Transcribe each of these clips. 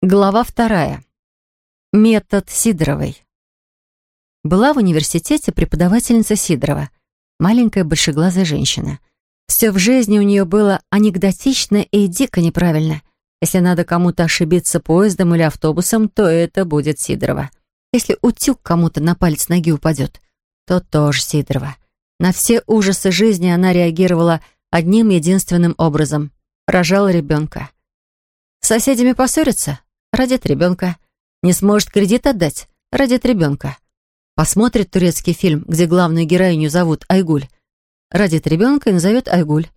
Глава вторая. Метод Сидоровой. Была в университете преподавательница Сидорова, маленькая большеглазая женщина. Все в жизни у нее было анекдотично и дико неправильно. Если надо кому-то ошибиться поездом или автобусом, то это будет Сидорова. Если утюг кому-то на палец ноги упадет, то тоже Сидорова. На все ужасы жизни она реагировала одним единственным образом. Рожала ребенка. С соседями поссориться? Родит ребенка. Не сможет кредит отдать? Родит ребенка. Посмотрит турецкий фильм, где главную героиню зовут Айгуль. Родит ребенка и назовет Айгуль.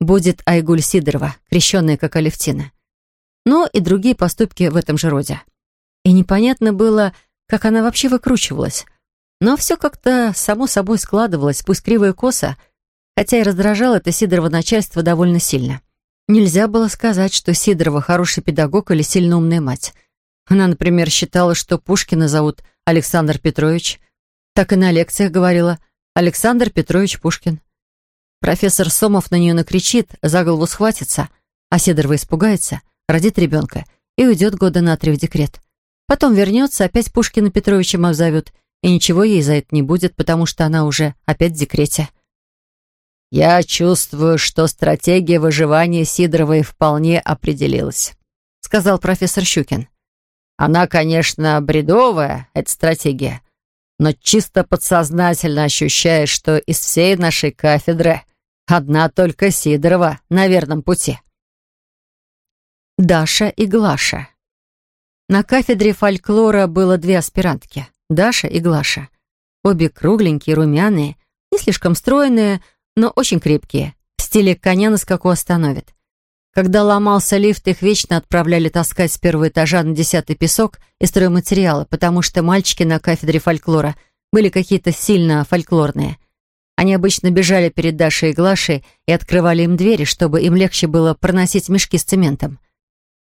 Будет Айгуль Сидорова, крещенная как Алевтина. Но и другие поступки в этом же роде. И непонятно было, как она вообще выкручивалась. Но все как-то само собой складывалось, пусть криво и хотя и раздражало это Сидорова начальство довольно сильно. Нельзя было сказать, что Сидорова хороший педагог или сильно умная мать. Она, например, считала, что Пушкина зовут Александр Петрович. Так и на лекциях говорила «Александр Петрович Пушкин». Профессор Сомов на нее накричит, за голову схватится, а Сидорова испугается, родит ребенка и уйдет года на три в декрет. Потом вернется, опять Пушкина Петровичем обзовет, и ничего ей за это не будет, потому что она уже опять в декрете. «Я чувствую, что стратегия выживания Сидоровой вполне определилась», сказал профессор Щукин. «Она, конечно, бредовая, эта стратегия, но чисто подсознательно ощущаешь, что из всей нашей кафедры одна только Сидорова на верном пути». Даша и Глаша. На кафедре фольклора было две аспирантки — Даша и Глаша. Обе кругленькие, румяные, не слишком стройные, но очень крепкие. В стиле коня на скаку остановит. Когда ломался лифт, их вечно отправляли таскать с первого этажа на десятый песок и стройматериалы, потому что мальчики на кафедре фольклора были какие-то сильно фольклорные. Они обычно бежали перед Дашей и Глашей и открывали им двери, чтобы им легче было проносить мешки с цементом.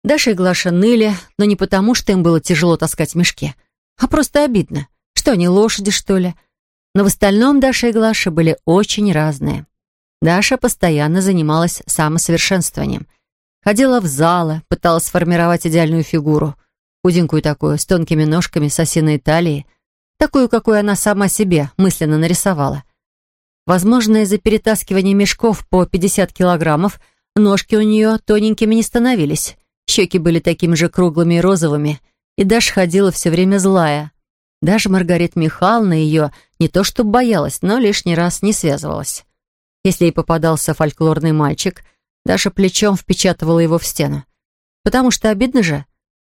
Даша и Глаша ныли, но не потому, что им было тяжело таскать мешки, а просто обидно. Что они, лошади, что ли? Но в остальном Даша и Глаша были очень разные. Даша постоянно занималась самосовершенствованием. Ходила в залы, пыталась сформировать идеальную фигуру. Худенькую такую, с тонкими ножками, с осиной талией. Такую, какую она сама себе мысленно нарисовала. Возможно, из-за перетаскивания мешков по 50 килограммов ножки у нее тоненькими не становились. Щеки были такими же круглыми и розовыми. И Даша ходила все время злая. Даже Маргарита Михайловна ее не то что боялась, но лишний раз не связывалась. Если ей попадался фольклорный мальчик, Даша плечом впечатывала его в стену. Потому что обидно же.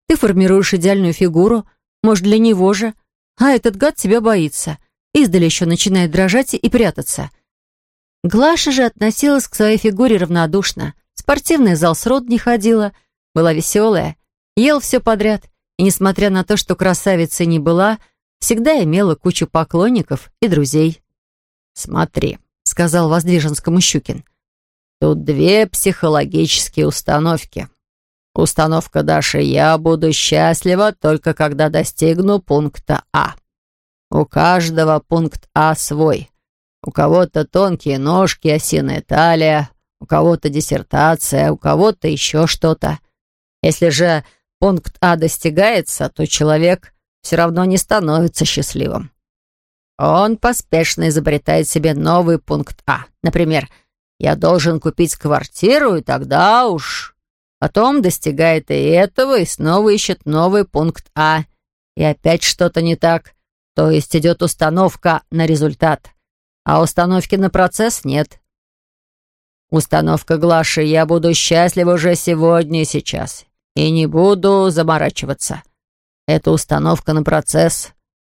Ты формируешь идеальную фигуру, может, для него же, а этот гад тебя боится. Издали еще начинает дрожать и прятаться. Глаша же относилась к своей фигуре равнодушно. В спортивный зал срод не ходила, была веселая, ел все подряд. И несмотря на то, что красавицей не была, всегда имела кучу поклонников и друзей. «Смотри», — сказал Воздвиженскому Щукин, «тут две психологические установки. Установка Даши «Я буду счастлива только когда достигну пункта А». У каждого пункт А свой. У кого-то тонкие ножки, осиная талия, у кого-то диссертация, у кого-то еще что-то. Если же пункт А достигается, то человек все равно не становится счастливым. Он поспешно изобретает себе новый пункт А. Например, «Я должен купить квартиру, и тогда уж...» Потом достигает и этого, и снова ищет новый пункт А. И опять что-то не так. То есть идет установка на результат, а установки на процесс нет. Установка Глаши «Я буду счастлив уже сегодня и сейчас, и не буду заморачиваться». Это установка на процесс.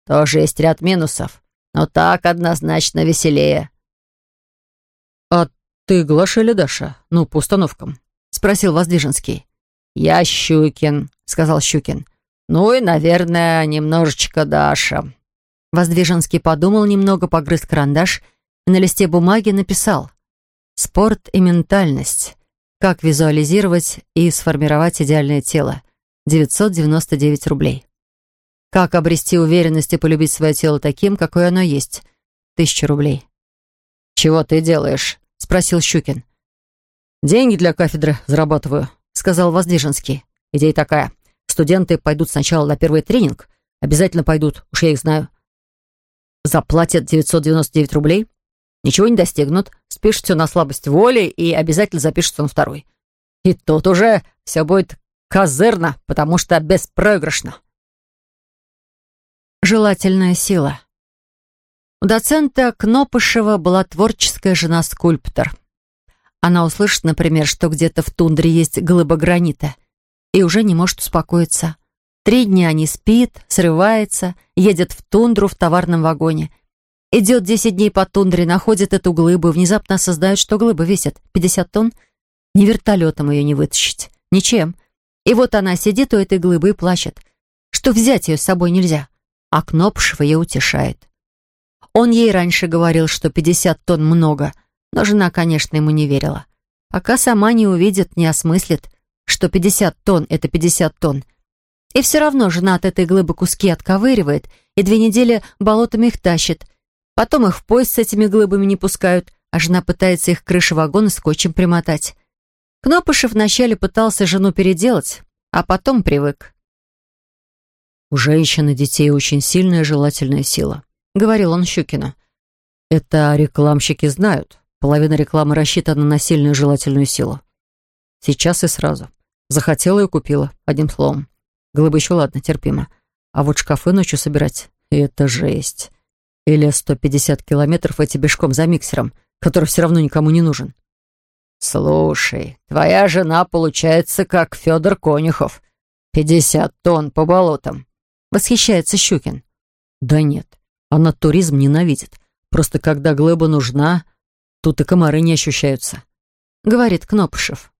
Тоже есть ряд минусов, но так однозначно веселее. «А ты Глаша или Даша? Ну, по установкам?» — спросил Воздвиженский. «Я Щукин», — сказал Щукин. «Ну и, наверное, немножечко Даша». Воздвиженский подумал немного, погрыз карандаш и на листе бумаги написал «Спорт и ментальность. Как визуализировать и сформировать идеальное тело. 999 рублей. Как обрести уверенность и полюбить свое тело таким, какое оно есть? Тысяча рублей. «Чего ты делаешь?» — спросил Щукин. «Деньги для кафедры зарабатываю», — сказал Воздвиженский. Идея такая. Студенты пойдут сначала на первый тренинг. Обязательно пойдут, уж я их знаю. Заплатят 999 рублей. Ничего не достигнут. Спишут все на слабость воли и обязательно запишутся на второй. И тут уже все будет козырно, потому что беспроигрышно. Желательная сила. У доцента Кнопышева была творческая жена-скульптор. Она услышит, например, что где-то в тундре есть глыба гранита, и уже не может успокоиться. Три дня не спит, срывается, едет в тундру в товарном вагоне. Идет десять дней по тундре, находит эту глыбу, внезапно осознает, что глыба весит 50 тонн. Ни вертолетом ее не вытащить, ничем. И вот она сидит у этой глыбы и плачет, что взять ее с собой нельзя, а Кнопшева ее утешает. Он ей раньше говорил, что 50 тонн много, но жена, конечно, ему не верила. Пока сама не увидит, не осмыслит, что 50 тонн — это 50 тонн. И все равно жена от этой глыбы куски отковыривает и две недели болотами их тащит. Потом их в поезд с этими глыбами не пускают, а жена пытается их к крыше вагона скотчем примотать. Кнопышев вначале пытался жену переделать, а потом привык. У женщин и детей очень сильная желательная сила говорил он Щукину. «Это рекламщики знают. Половина рекламы рассчитана на сильную желательную силу. Сейчас и сразу. Захотела и купила, одним словом. Глыбы еще ладно, терпимо. А вот шкафы ночью собирать — это жесть. Или 150 километров эти бежком за миксером, который все равно никому не нужен. «Слушай, твоя жена получается как Федор Конюхов. Пятьдесят тонн по болотам», — восхищается Щукин. «Да нет, она туризм ненавидит. Просто когда глыба нужна, тут и комары не ощущаются», — говорит Кнопышев.